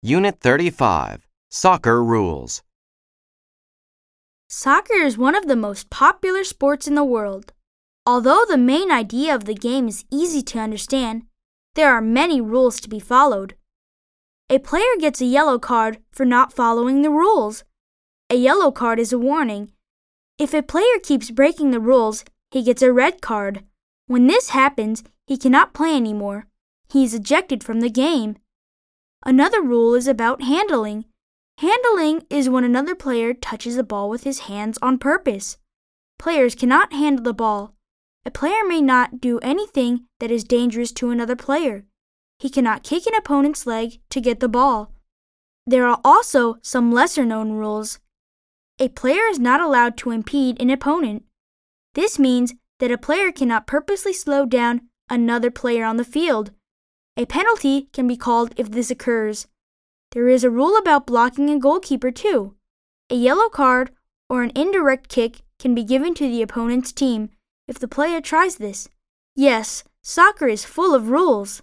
Unit 35 Soccer Rules. Soccer is one of the most popular sports in the world. Although the main idea of the game is easy to understand, there are many rules to be followed. A player gets a yellow card for not following the rules. A yellow card is a warning. If a player keeps breaking the rules, he gets a red card. When this happens, he cannot play anymore. He is ejected from the game. Another rule is about handling. Handling is when another player touches the ball with his hands on purpose. Players cannot handle the ball. A player may not do anything that is dangerous to another player. He cannot kick an opponent's leg to get the ball. There are also some lesser known rules. A player is not allowed to impede an opponent. This means that a player cannot purposely slow down another player on the field. A penalty can be called if this occurs. There is a rule about blocking a goalkeeper, too. A yellow card or an indirect kick can be given to the opponent's team if the player tries this. Yes, soccer is full of rules.